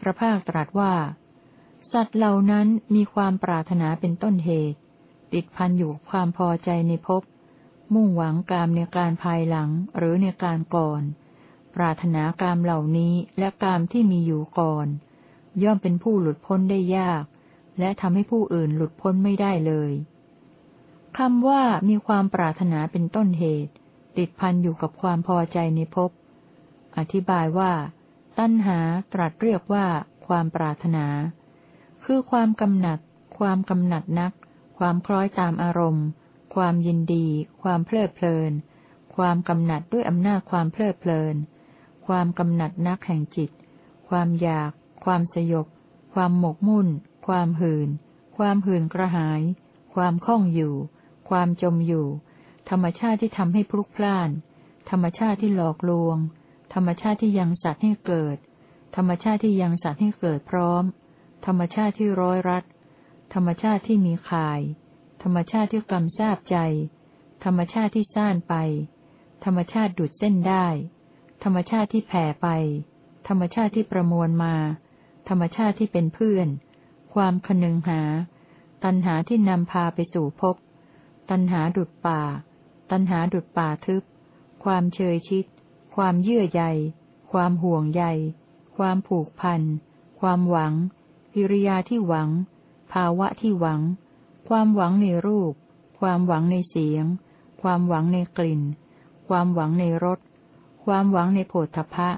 พระภาคตรัสว่า สัตว์เหล่านั้นมีความปรารถนาเป็นต้นเหตุ ติดพันอยู่ความพอใจในภพมุ่งหวังกามในการภายหลังหรือในการก่อน ปรารถนากามเหล่านี้และกามที่มีอยู่ก่อน ย่อมเป็นผู้หลุดพ้นได้ยาก และทำให้ผู้อื่นหลุดพ้นไม่ได้เลยคำว่ามีความปรารถนาเป็นต้นเหตุ ติดพันอยู่กับความพอใจในภพอธิบายว่า ตัณหาตรัสเรียกว่า ความปรารถนา คือความกำหนัด ความกำหนัดนัก ความคล้อยตามอารมณ์ ความยินดี ความเพลิดเพลิน ความกำหนัดด้วยอำนาจความเพลิดเพลิน ความกำหนัดนักแห่งจิต ความอยาก ความสยบ ความหมกมุ่น ความหื่น ความหื่นกระหาย ความคล่องอยู่ ความจมอยู่ ธรรมชาติที่ทำให้พลุกพล่าน ธรรมชาติที่หลอกลวง ธรรมชาติที่ยังสัตว์ให้เกิด ธรรมชาติที่ยังสัตว์ให้เกิดพร้อม ธรรมชาติที่ร้อยรัด ธรรมชาติที่มีข่าย ธรรมชาติที่กำทราบใจ ธรรมชาติที่ซ่านไป ธรรมชาติดูดเส้นได้ ธรรมชาติที่แผ่ไป ธรรมชาติที่ประมวลมา ธรรมชาติที่เป็นเพื่อน ความคนึงหา ตัณหาที่นำพาไปสู่ภพ ตัณหาดุดป่า ตัณหาดุดป่าทึบ ความเชยชิด ความเยื่อใย ความห่วงใย ความผูกพัน ความหวัง กิริยาที่หวัง ภาวะที่หวัง ความหวังในรูป ความหวังในเสียง ความหวังในกลิ่น ความหวังในรส ความหวังในโผฏฐพะ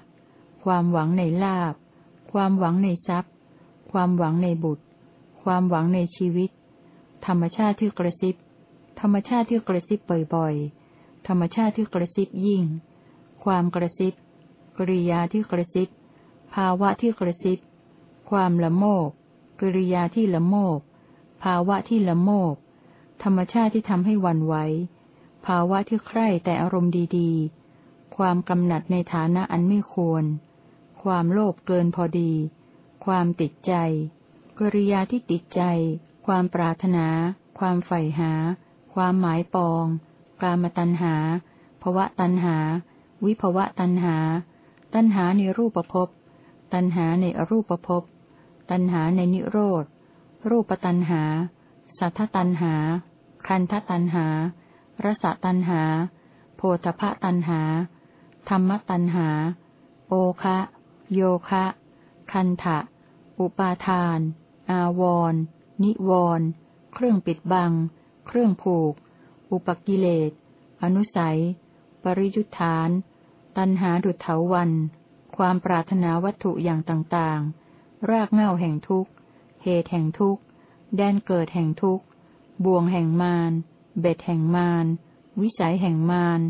ความหวังในลาบ ความหวังในทรัพย์ ความหวังในบุตร ความหวังในชีวิต ธรรมชาติที่กระซิบ ธรรมชาติที่กระซิบบ่อยๆ ธรรมชาติที่กระซิบยิ่ง ความกระซิบ กริยาที่กระซิบ ภาวะที่กระซิบ ความละโมบกริยาที่ละโมบภาวะที่ละโมบธรรมชาติที่ทำให้วันไหว ภาวะที่ใคร่แต่อารมณ์ดีๆ ความกำหนัดในฐานะอันไม่ควร ความโลภเกินพอดี ความติดใจ กริยาที่ติดใจ ความปรารถนา ความใฝ่หา ความหมายปอง กามตัณหาภวะตัณหา วิภวะตัณหา ตัณหาในรูปภพ ตัณหาในอรูปภพ ตัณหาในนิโรธ รูปตัณหา สัทธตัณหา คันธตัณหา รสตัณหา โพธพตัณหา ธรรมตัณหา โอคะ โยคะ คันทะอุปาทาน อาวร นิวร เครื่องปิดบัง เครื่องผูก อุปกิเลส อนุสัย ปริยุทธาน ตัณหาดุจเถาวัน ความปรารถนาวัตถุอย่างต่างๆ รากเหง้าแห่งทุกข์ เหตุแห่งทุกข์ แดนเกิดแห่งทุกข์ บ่วงแห่งมาร เบ็ดแห่งมาร วิสัยแห่งมาร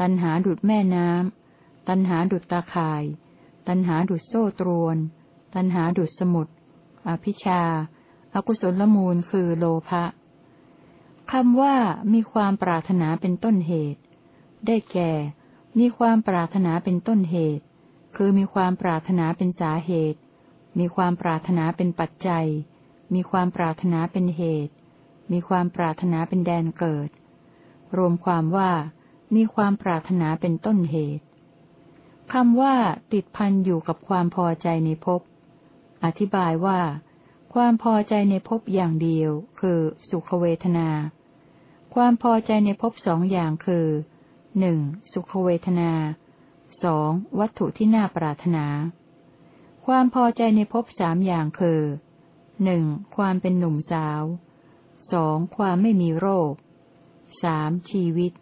ตัณหาดุดแม่น้ำ ตัณหาดุดตาข่าย ตัณหาดุดโซ่ตรวน ตัณหาดุดสมุดอภิชาอากุศลมูลคือโลภะคำว่ามีความปรารถนาเป็นต้นเหตุ ได้แก่ มีความปรารถนาเป็นต้นเหตุ คือมีความปรารถนาเป็นสาเหตุ มีความปรารถนาเป็นปัจจัย มีความปรารถนาเป็นเหตุ มีความปรารถนาเป็นแดนเกิด รวมความว่า มีความปรารถนาเป็นต้นเหตุคำว่า ติดพันอยู่กับความพอใจในภพ อธิบายว่า ความพอใจในภพอย่างเดียว คือสุขเวทนา ความพอใจในภพสองอย่างคือ หนึ่งสุขเวทนาสองวัตถุที่น่าปรารถนา ความพอใจในภพสามอย่างคือหนึ่งความเป็นหนุ่มสาวสองความไม่มีโรคสามชีวิต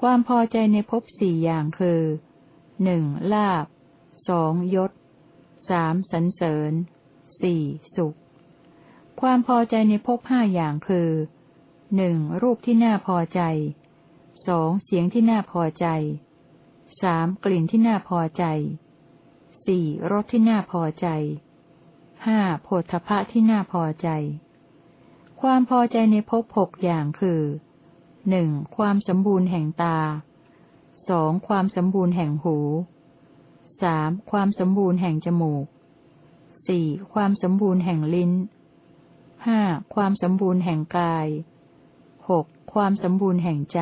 ความพอใจในภพสี่อย่างคือหนึ่งลาบสองยศสามสันเสริญสี่สุข ความพอใจในภพห้าอย่างคือหนึ่งรูปที่น่าพอใจ สองเสียงที่น่าพอใจสามกลิ่นที่น่าพอใจสี่รสที่น่าพอใจห้าโพธพะที่น่าพอใจ ความพอใจในภพหกอย่างคือหนึ่งความสมบูรณ์แห่งตาสองความสมบูรณ์แห่งหูสามความสมบูรณ์แห่งจมูกสี่ความสมบูรณ์แห่งลิ้นห้าความสมบูรณ์แห่งกายหกความสมบูรณ์แห่งใจ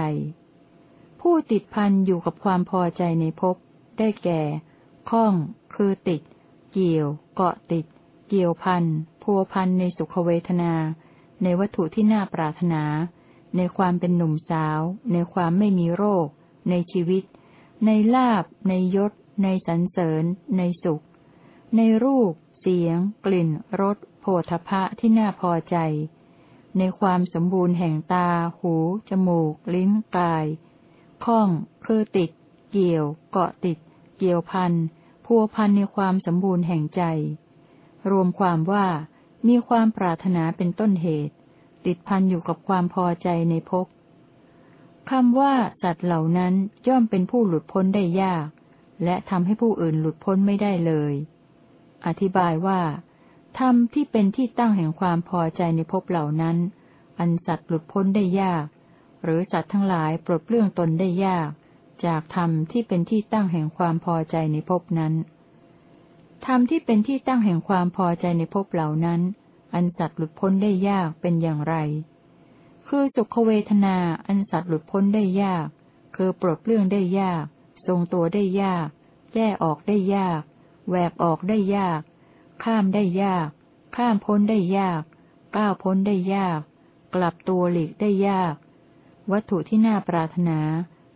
ผู้ติดพันอยู่กับความพอใจในภพได้แก่ข้อง คือติด เกี่ยว เกาะติด เกี่ยวพันพัวพันในสุขเวทนา ในวัตถุที่น่าปรารถนา ในความเป็นหนุ่มสาว ในความไม่มีโรค ในชีวิต ในลาบ ในยศ ในสรรเสริญ ในสุข ในรูป เสียง กลิ่น รสโผฏฐะที่น่าพอใจ ในความสมบูรณ์แห่งตา หู จมูก ลิ้น กาย ข้อง คือติด เกี่ยว เกาะติด เกี่ยวพันพัวพันในความสมบูรณ์แห่งใจ รวมความว่า มีความปรารถนาเป็นต้นเหตุ ติดพันอยู่กับความพอใจในภพคำว่า สัตว์เหล่านั้นย่อมเป็นผู้หลุดพ้นได้ยาก และทำให้ผู้อื่นหลุดพ้นไม่ได้เลย อธิบายว่าธรรมที่เป็นที่ตั้งแห่งความพอใจในภพเหล่านั้น อันสัตว์หลุดพ้นได้ยาก หรือสัตว์ทั้งหลายปลดเปลื้องตนได้ยาก จากธรรมที่เป็นที่ตั้งแห่งความพอใจในภพนั้นธรรมที่เป็นที่ตั้งแห่งความพอใจในภพเหล่านั้น อันสัตว์หลุดพ้นได้ยากเป็นอย่างไร คือสุขเวทนาอันสัตว์หลุดพ้นได้ยาก คือปลดเปลื้องได้ยาก ทรงตัวได้ยาก แก้ออกได้ยาก แหวกออกได้ยาก ข้ามได้ยาก ข้ามพ้นได้ยาก ก้าวพ้นได้ยาก กลับตัวหลีกได้ยาก วัตถุที่น่าปรารถนา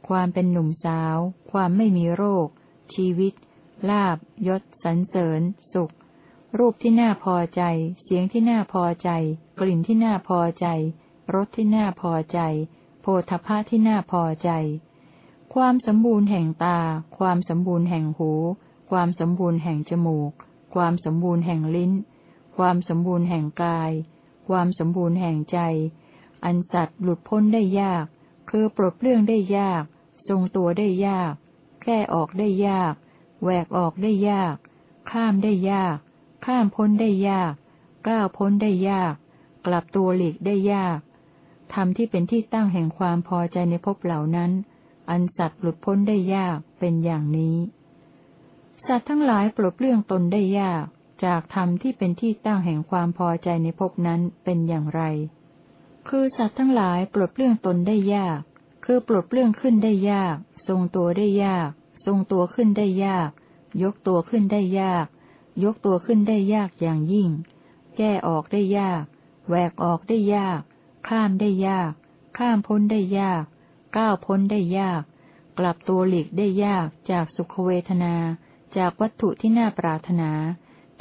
ความเป็นหนุ่มสาว ความไม่มีโรค ชีวิต ลาบยศสรรเสริญ สุข รูปที่น่าพอใจ เสียงที่น่าพอใจ กลิ่นที่น่าพอใจ รสที่น่าพอใจ โพธพะที่น่าพอใจ ความสมบูรณ์แห่งตา ความสมบูรณ์แห่งหู ความสมบูรณ์แห่งจมูก ความสมบูรณ์แห่งลิ้น ความสมบูรณ์แห่งกาย ความสมบูรณ์แห่งใจ อันสัตว์หลุดพ้นได้ยาก คือปลดเปลื้องได้ยาก ทรงตัวได้ยากแก้ออกได้ยาก แหวกออกได้ยาก ข้ามได้ยาก ข้ามพ้นได้ยาก ก้าวพ้นได้ยาก กลับตัวหลีกได้ยากธรรมที่เป็นที่ตั้งแห่งความพอใจในภพเหล่านั้น อันสัตว์หลุดพ้นได้ยากเป็นอย่างนี้ สัตว์ทั้งหลายปลดเปลื้องตนได้ยาก จากธรรมที่เป็นที่ตั้งแห่งความพอใจในภพนั้นเป็นอย่างไร คือสัตว์ทั้งหลายปลดเปลื้องตนได้ยาก คือปลดเปลื้องขึ้นได้ยาก ทรงตัวได้ยาก ทรงตัวขึ้นได้ยาก ยกตัวขึ้นได้ยาก ยกตัวขึ้นได้ยากอย่างยิ่ง แก้ออกได้ยาก แหวกออกได้ยาก ข้ามได้ยาก ข้ามพ้นได้ยาก ก้าวพ้นได้ยาก กลับตัวหลีกได้ยากจากสุขเวทนา จากวัตถุที่น่าปรารถนา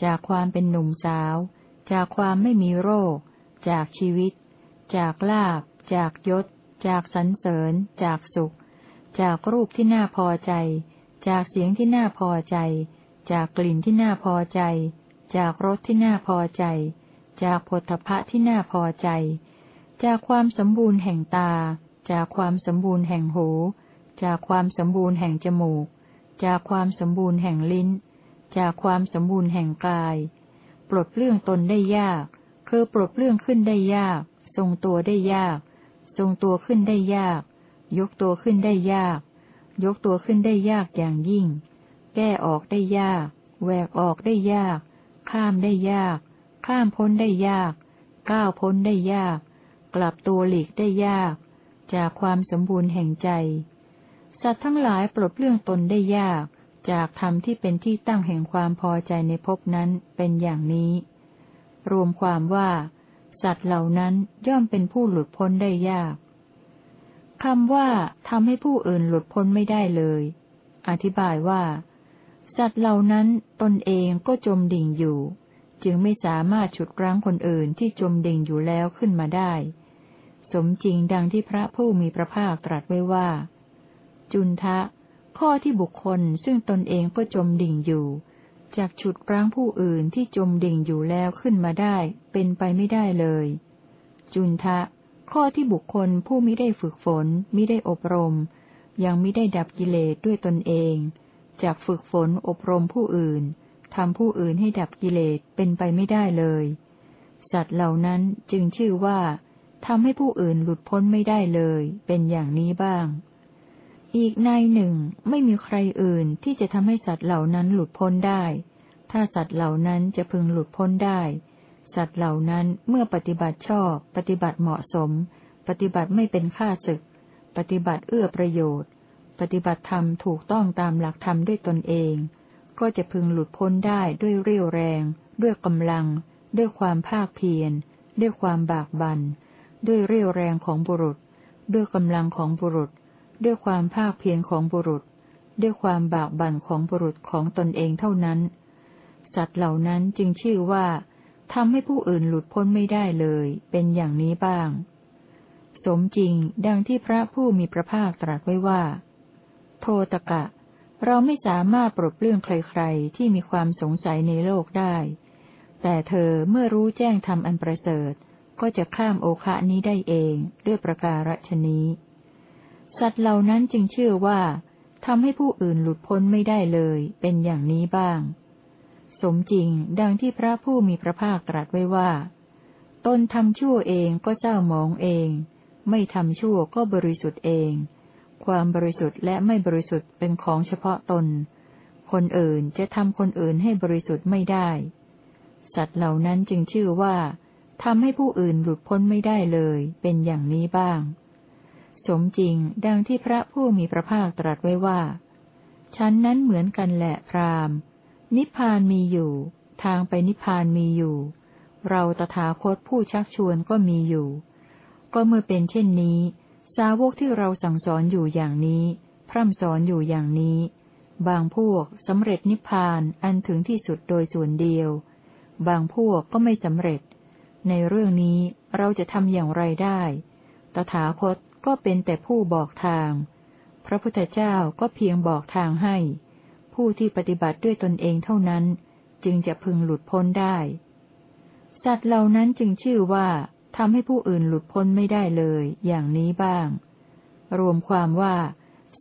จากความเป็นหนุ่มสาว จากความไม่มีโรค จากชีวิต จากลาบ จากยศ จากสรรเสริญ จากสุข จากรูปที่น่าพอใจ จากเสียงที่น่าพอใจ จากกลิ่นที่น่าพอใจ จากรสที่น่าพอใจ จากผลพะที่น่าพอใจ จากความสมบูรณ์แห่งตา จากความสมบูรณ์แห่งหู จากความสมบูรณ์แห่งจมูก จากความสมบูรณ์แห่งลิ้น จากความสมบูรณ์แห่งกาย ปลดเปลื้องตนได้ยาก คือปลดเปลื้องขึ้นได้ยาก ทรงตัวได้ยาก ทรงตัวขึ้นได้ยาก ยกตัวขึ้นได้ยาก ยกตัวขึ้นได้ยากอย่างยิ่ง แก้ออกได้ยาก แหวกออกได้ยาก ข้ามได้ยาก ข้ามพ้นได้ยาก ก้าวพ้นได้ยาก กลับตัวหลีกได้ยาก จากความสมบูรณ์แห่งใจ สัตว์ทั้งหลายปลดเปลื้องตนได้ยาก จากธรรมที่เป็นที่ตั้งแห่งความพอใจในภพนั้นเป็นอย่างนี้ รวมความว่า สัตว์เหล่านั้นย่อมเป็นผู้หลุดพ้นได้ยากคำว่าทำให้ผู้อื่นหลุดพ้นไม่ได้เลย อธิบายว่า สัตว์เหล่านั้นตนเองก็จมดิ่งอยู่ จึงไม่สามารถฉุดรั้งคนอื่นที่จมดิ่งอยู่แล้วขึ้นมาได้ สมจริงดังที่พระผู้มีพระภาคตรัสไว้ว่า จุนทะ ข้อที่บุคคลซึ่งตนเองก็จมดิ่งอยู่ จากฉุดรั้งผู้อื่นที่จมดิ่งอยู่แล้วขึ้นมาได้ เป็นไปไม่ได้เลย จุนทะ ข้อที่บุคคลผู้ไม่ได้ฝึกฝนไม่ได้อบรม ยังไม่ได้ดับกิเลสด้วยตนเองจากฝึกฝนอบรมผู้อื่นทำผู้อื่นให้ดับกิเลสเป็นไปไม่ได้เลย สัตว์เหล่านั้นจึงชื่อว่าทำให้ผู้อื่นหลุดพ้นไม่ได้เลย เป็นอย่างนี้บ้าง อีกในหนึ่งไม่มีใครอื่นที่จะทำให้สัตว์เหล่านั้นหลุดพ้นได้ ถ้าสัตว์เหล่านั้นจะพึงหลุดพ้นได้ สัตว์เหล่านั้นเมื่อปฏิบัติชอบ ปฏิบัติเหมาะสม ปฏิบัติไม่เป็นค่าศึก ปฏิบัติเอื้อประโยชน์ ปฏิบัติธรรมถูกต้องตามหลักธรรมด้วยตนเอง ก็จะพึงหลุดพ้นได้ด้วยเรี่ยวแรง ด้วยกำลัง ด้วยความภาคเพียร ด้วยความบากบัน่น ด้วยเรี่ยวแรงของบุรุษ ด้วยกำลังของบุรุษ ด้วยความภาคเพียรของบุรุษ ด้วยความบากบั่นของบุรุษของตนเองเท่านั้น สัตว์เหล่านั้นจึงชื่อว่าทำให้ผู้อื่นหลุดพ้นไม่ได้เลย เป็นอย่างนี้บ้าง สมจริงดังที่พระผู้มีพระภาคตรัสไว้ว่า โทตกะ เราไม่สามารถปลดเปลื้องใครๆ ที่มีความสงสัยในโลกได้ แต่เธอเมื่อรู้แจ้งทำอันประเสริฐ ก็จะข้ามโอคะนี้ได้เองด้วยประการฉนี้ สัตว์เหล่านั้นจึงเชื่อว่าทำให้ผู้อื่นหลุดพ้นไม่ได้เลย เป็นอย่างนี้บ้าง สมจริงดังที่พระผู้มีพระภาคตรัสไว้ว่า ตนทำชั่วเองก็เจ้าหมองเอง ไม่ทำชั่วก็บริสุทธิ์เอง ความบริสุทธิ์และไม่บริสุทธิ์เป็นของเฉพาะตน คนอื่นจะทำคนอื่นให้บริสุทธิ์ไม่ได้ สัตว์เหล่านั้นจึงชื่อว่าทำให้ผู้อื่นหลุดพ้นไม่ได้เลย เป็นอย่างนี้บ้าง สมจริงดังที่พระผู้มีพระภาคตรัสไว้ว่าฉันนั้นเหมือนกันแหละพราหมณ์ นิพพานมีอยู่ ทางไปนิพพานมีอยู่ เราตถาคตผู้ชักชวนก็มีอยู่ ก็เมื่อเป็นเช่นนี้ สาวกที่เราสั่งสอนอยู่อย่างนี้ พร่ำสอนอยู่อย่างนี้ บางพวกสำเร็จนิพพานอันถึงที่สุดโดยส่วนเดียว บางพวกก็ไม่สำเร็จ ในเรื่องนี้เราจะทำอย่างไรได้ตถาคต ก็เป็นแต่ผู้บอกทาง พระพุทธเจ้าก็เพียงบอกทางให้ ผู้ที่ปฏิบัติด้วยตนเองเท่านั้น จึงจะพึงหลุดพ้นได้ สัตว์เหล่านั้นจึงชื่อว่าทำให้ผู้อื่นหลุดพ้นไม่ได้เลย อย่างนี้บ้าง รวมความว่า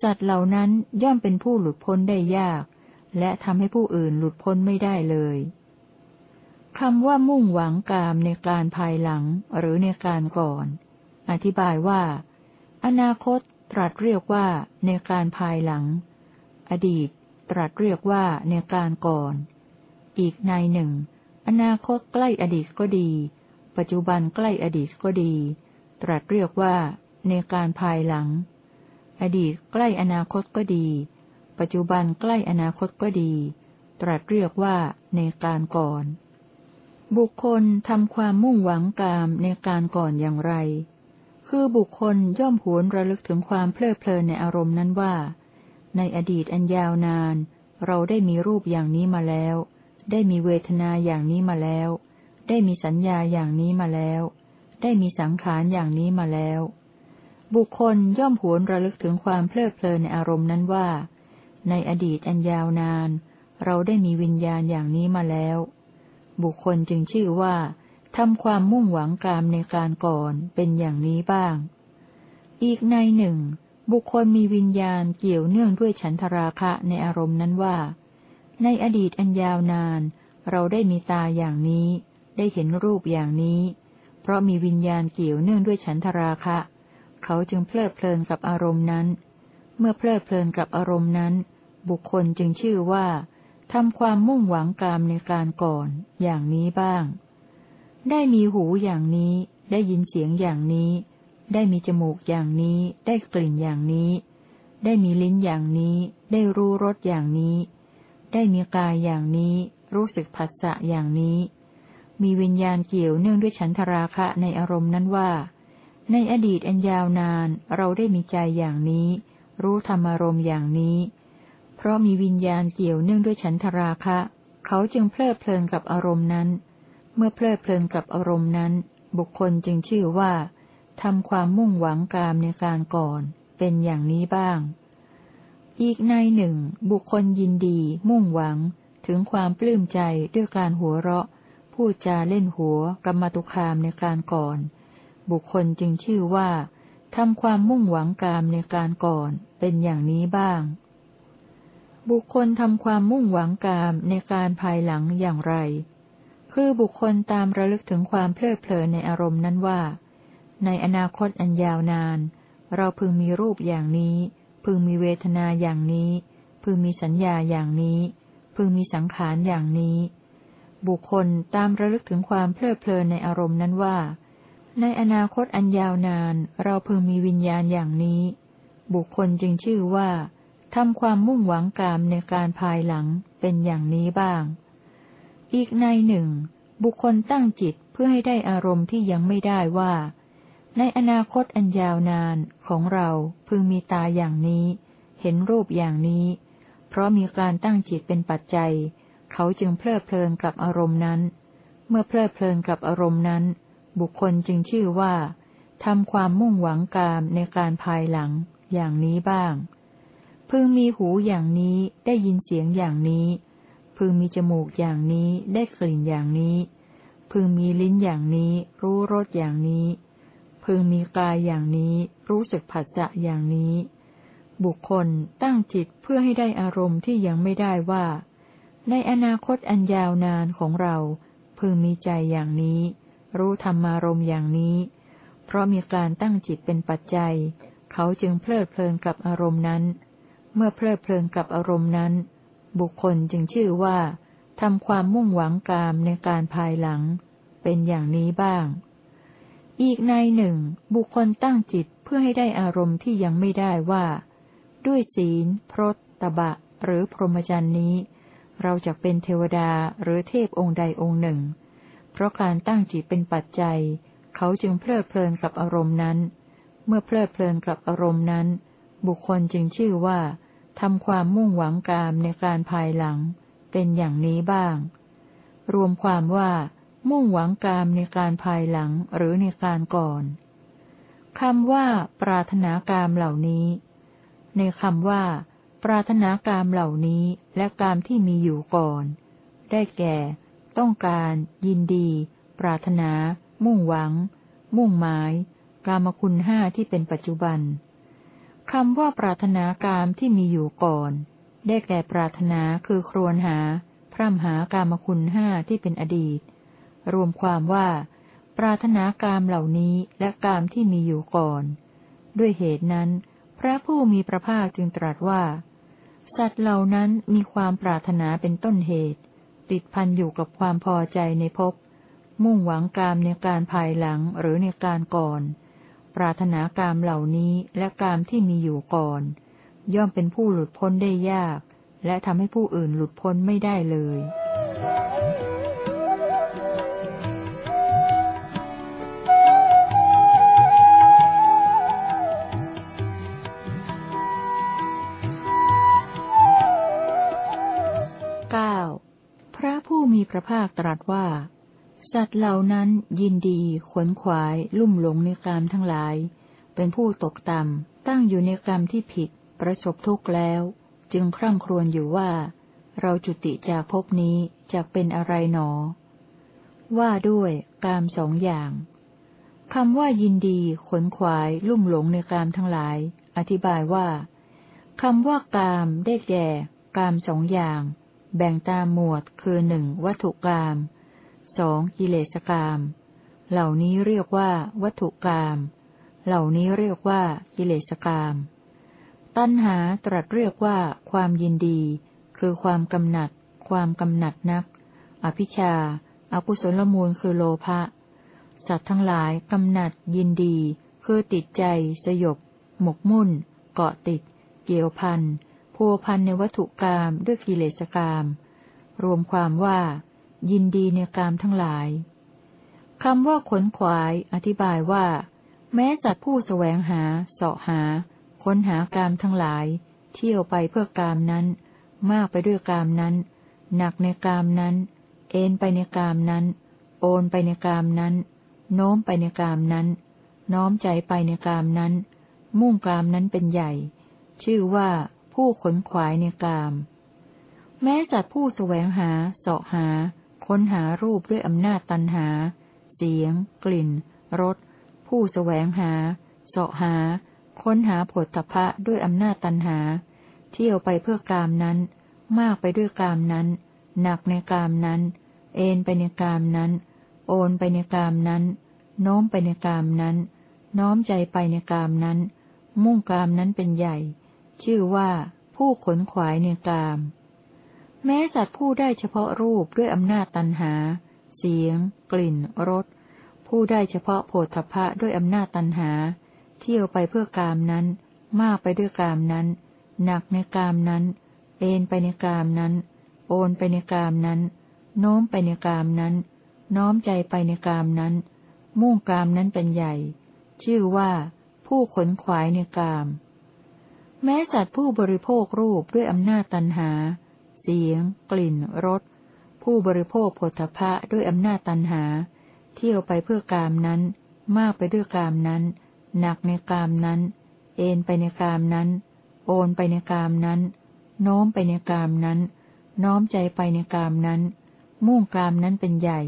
สัตว์เหล่านั้นย่อมเป็นผู้หลุดพ้นได้ยาก และทำให้ผู้อื่นหลุดพ้นไม่ได้เลยคำว่ามุ่งหวังกามในการภายหลังหรือในการก่อน อธิบายว่า อนาคตตรัสเรียกว่าในการภายหลัง อดีต ตรัสเรียกว่าในการก่อน อีกในหนึ่ง อนาคตใกล้อดีตก็ดี ปัจจุบันใกล้อดีตก็ดี ตรัสเรียกว่าในการภายหลัง อดีตใกล้อนาคตก็ดี ปัจจุบันใกล้อนาคตก็ดี ตรัสเรียกว่าในการก่อน บุคคลทำความมุ่งหวังกามในการก่อนอย่างไร คือบุคคลย่อมหวนระลึกถึงความเพลิดเพลินในอารมณ์นั้นว่า ในอดีตอันยาวนาน เราได้มีรูปอย่างนี้มาแล้ว ได้มีเวทนาอย่างนี้มาแล้ว ได้มีสัญญาอย่างนี้มาแล้ว ได้มีสังขารอย่างนี้มาแล้ว บุคคลย่อมหวนระลึกถึงความเพลิดเพลินในอารมณ์นั้นว่า ในอดีตอันยาวนาน เราได้มีวิญญาณอย่างนี้มาแล้ว บุคคลจึงชื่อว่า ทำความมุ่งหวังกามในการก่อนเป็นอย่างนี้บ้าง อีกในหนึ่ง บุคคลมีวิญญาณเกี่ยวเนื่องด้วยฉันทราคะในอารมณ์นั้นว่า ในอดีตอันยาวนาน เราได้มีตาอย่างนี้ ได้เห็นรูปอย่างนี้ เพราะมีวิญญาณเกี่ยวเนื่องด้วยฉันทราคะ เขาจึงเพลิดเพลินกับอารมณ์นั้น เมื่อเพลิดเพลินกับอารมณ์นั้น บุคคลจึงชื่อว่าทำความมุ่งหวังกามในการก่อนอย่างนี้บ้าง ได้มีหูอย่างนี้ ได้ยินเสียงอย่างนี้ ได้มีจมูกอย่างนี้ ได้กลิ่นอย่างนี้ ได้มีลิ้นอย่างนี้ ได้รู้รสอย่างนี้ ได้มีกายอย่างนี้ รู้สึกผัสสะอย่างนี้ มีวิญญาณเกี่ยวเนื่องด้วยฉันทราคะในอารมณ์นั้นว่า ในอดีตอันยาวนานเราได้มีใจอย่างนี้ รู้ธรรมารมณ์อย่างนี้ เพราะมีวิญญาณเกี่ยวเนื่องด้วยฉันทราคะ เขาจึงเพลิดเพลินกับอารมณ์นั้น เมื่อเพลิดเพลินกับอารมณ์นั้น บุคคลจึงชื่อว่าทำความมุ่งหวังกามในการก่อน เป็นอย่างนี้บ้าง อีกในหนึ่ง บุคคลยินดี มุ่งหวัง ถึงความปลื้มใจด้วยการหัวเราะ พูดจาเล่นหัวกรรมตุคามในการก่อน บุคคลจึงชื่อว่าทำความมุ่งหวังกามในการก่อน เป็นอย่างนี้บ้าง บุคคลทำความมุ่งหวังกามในการภายหลังอย่างไร คือบุคคลตามระลึกถึงความเพลิดเพลินในอารมณ์นั้นว่า ในอนาคตอันยาวนาน เราพึงมีรูปอย่างนี้ พึงมีเวทนาอย่างนี้ พึงมีสัญญาอย่างนี้ พึงมีสังขารอย่างนี้ บุคคลตามระลึกถึงความเพลิดเพลินในอารมณ์นั้นว่า ในอนาคตอันยาวนาน เราพึงมีวิญญาณอย่างนี้ บุคคลจึงชื่อว่าทำความมุ่งหวังกามในการภายหลังเป็นอย่างนี้บ้าง อีกในหนึ่ง บุคคลตั้งจิตเพื่อให้ได้อารมณ์ที่ยังไม่ได้ว่า ในอนาคตอันยาวนานของเราพึงมีตาอย่างนี้ เห็นรูปอย่างนี้ เพราะมีการตั้งจิตเป็นปัจจัย เขาจึงเพลิดเพลินกับอารมณ์นั้น เมื่อเพลิดเพลินกับอารมณ์นั้น บุคคลจึงชื่อว่าทำความมุ่งหวังกามในการภายหลังอย่างนี้บ้าง พึงมีหูอย่างนี้ได้ยินเสียงอย่างนี้ พึงมีจมูกอย่างนี้ได้กลิ่นอย่างนี้ พึงมีลิ้นอย่างนี้ รู้รสอย่างนี้ พึงมีกายอย่างนี้ รู้สึกผัสสะอย่างนี้ บุคคลตั้งจิตเพื่อให้ได้อารมณ์ที่ยังไม่ได้ว่า ในอนาคตอันยาวนานของเรา พึงมีใจอย่างนี้ รู้ธรรมารมณ์อย่างนี้ เพราะมีการตั้งจิตเป็นปัจจัย เขาจึงเพลิดเพลินกับอารมณ์นั้น เมื่อเพลิดเพลินกับอารมณ์นั้น บุคคลจึงชื่อว่าทำความมุ่งหวังกามในการภายหลัง เป็นอย่างนี้บ้าง อีกในหนึ่ง บุคคลตั้งจิตเพื่อให้ได้อารมณ์ที่ยังไม่ได้ว่า ด้วยศีล พรตตบะ หรือพรหมจรรย์นี้ เราจะเป็นเทวดาหรือเทพองค์ใดองค์หนึ่ง เพราะการตั้งจิตเป็นปัจจัย เขาจึงเพลิดเพลินกับอารมณ์นั้น เมื่อเพลิดเพลินกับอารมณ์นั้น บุคคลจึงชื่อว่า ทำความมุ่งหวังกามในการภายหลัง เป็นอย่างนี้บ้าง รวมความว่า มุ่งหวังกามในการภายหลังหรือในการก่อนคำว่า ปรารถนากามเหล่านี้ ในคำว่า ปรารถนากามเหล่านี้และกามที่มีอยู่ก่อน ได้แก่ ต้องการ ยินดี ปรารถนา มุ่งหวัง มุ่งหมาย กามคุณห้าที่เป็นปัจจุบัน คำว่าปรารถนากามที่มีอยู่ก่อน ได้แก่ปรารถนาคือครวนหา พร่ำหากามคุณห้าที่เป็นอดีต รวมความว่า ปรารถนากามเหล่านี้และกามที่มีอยู่ก่อน ด้วยเหตุนั้น พระผู้มีพระภาคจึงตรัสว่า สัตว์เหล่านั้นมีความปรารถนาเป็นต้นเหตุ ติดพันอยู่กับความพอใจในภพมุ่งหวังกามในการภายหลังหรือในการก่อน ปรารถนากามเหล่านี้และกามที่มีอยู่ก่อน ย่อมเป็นผู้หลุดพ้นได้ยาก และทำให้ผู้อื่นหลุดพ้นไม่ได้เลยพระผู้มีพระภาคตรัสว่า สัตว์เหล่านั้นยินดี ขวนขวาย ลุ่มหลงในกามทั้งหลาย เป็นผู้ตกต่ำ ตั้งอยู่ในกรรมที่ผิด ประสบทุกข์แล้ว จึงคร่ำครวญอยู่ว่า เราจุติจากภพนี้จะเป็นอะไรหนอ ว่าด้วยกามสองอย่างคำว่ายินดี ขวนขวาย ลุ่มหลงในกามทั้งหลาย อธิบายว่าคำว่ากามได้แก่ กามสองอย่าง แบ่งตามหมวดคือหนึ่งวัตถุกาม สองกิเลสกาม เหล่านี้เรียกว่า วัตถุกาม เหล่านี้เรียกว่ากิเลสกาม ตัณหาตรัสเรียกว่า ความยินดี คือความกำหนัด ความกำหนัดนัก อภิชาอากุศลมูลคือโลภะ สัตว์ทั้งหลายกำหนัดยินดี คือติดใจ สยบ หมกมุ่น เกาะติด เกี่ยวพันพัวพันในวัตถุกรรมด้วยกิเลสกรรมรวมความว่า ยินดีในกามทั้งหลายคำว่าขนขวาย อธิบายว่า แม้สัตว์ผู้แสวงหา เสาะหา ค้นหากามทั้งหลาย เที่ยวไปเพื่อกามนั้น มากไปด้วยกามนั้น หนักในกามนั้น เอ็นไปในกามนั้น โอนไปในกามนั้น โน้มไปในกามนั้น น้อมใจไปในกามนั้น มุ่งกามนั้นเป็นใหญ่ ชื่อว่าผู้ขนขวายในกาม แม้สัตว์ผู้แสวงหา เสาะหา ค้นหารูปด้วยอำนาจตันหา เสียง กลิ่น รส ผู้แสวงหา เสาะหา ค้นหาผลตภะด้วยอำนาจตันหา เที่ยวไปเพื่อกามนั้น มากไปด้วยกามนั้น หนักในกามนั้น เอนไปในกามนั้น โอนไปในกามนั้น โน้มไปในกามนั้น น้อมใจไปในกามนั้น มุ่งกามนั้นเป็นใหญ่ ชื่อว่าผู้ขนขวายในกาม แม้สัตว์ผู้ได้เฉพาะรูปด้วยอำนาจตันหา เสียง กลิ่น รส ผู้ได้เฉพาะโผฏฐพะด้วยอำนาจตันหา เที่ยวไปเพื่อกามนั้น มากไปด้วยกามนั้น หนักในกามนั้น เอนไปในกามนั้น โอนไปในกามนั้น โน้มไปในกามนั้น น้อมใจไปในกามนั้น มุ่งกามนั้นเป็นใหญ่ ชื่อว่า ผู้ขนขวายในกาม แม้สัตว์ผู้บริโภครูปด้วยอำนาจตันหา เสียง กลิ่น รส ผู้บริโภคผลทพะด้วยอำนาจตันหา เที่ยวไปเพื่อกามนั้น มากไปด้วยกามนั้น หนักในกามนั้น เอนไปในกามนั้น โอนไปในกามนั้น โน้มไปในกามนั้น น้อมใจไปในกามนั้น มุ่งกามนั้นเป็นใหญ่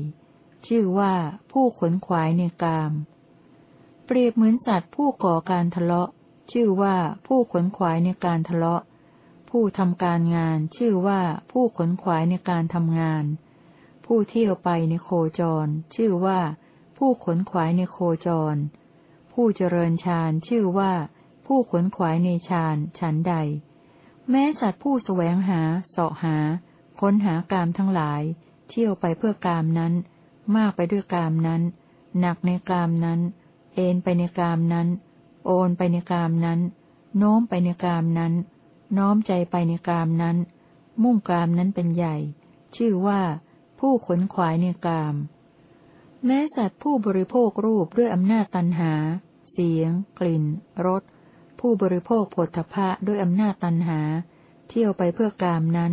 ชื่อว่าผู้ขนขวายในกาม เปรียบเหมือนสัตว์ผู้ก่อการทะเลาะ ชื่อว่าผู้ขนขวายในการทะเลาะ ผู้ทำการงานชื่อว่าผู้ขนขวายในการทำงาน ผู้เที่ยวไปในโคจร ชื่อว่า ผู้ขนขวายในโคจร ผู้เจริญฌานชื่อว่า ผู้ขนขวายในฌานฉันใด แม้สัตว์ผู้แสวงหาเสาะหา ค้นหากามทั้งหลาย เที่ยวไปเพื่อกามนั้น มากไปด้วยกามนั้น หนักในกามนั้น เอนไปในกามนั้น โอนไปในกามนั้น โน้มไปในกามนั้นน้ น้อมใจไปในกามนั้น มุ่งกามนั้นเป็นใหญ่ ชื่อว่า ผู้ขนขวายในกาม แม้สัตว์ผู้บริโภครูปด้วยอำนาจตันหา เสียง กลิ่นรสผู้บริโภคผลทพะด้วยอำนาจตันหา เที่ยวไปเพื่อกามนั้น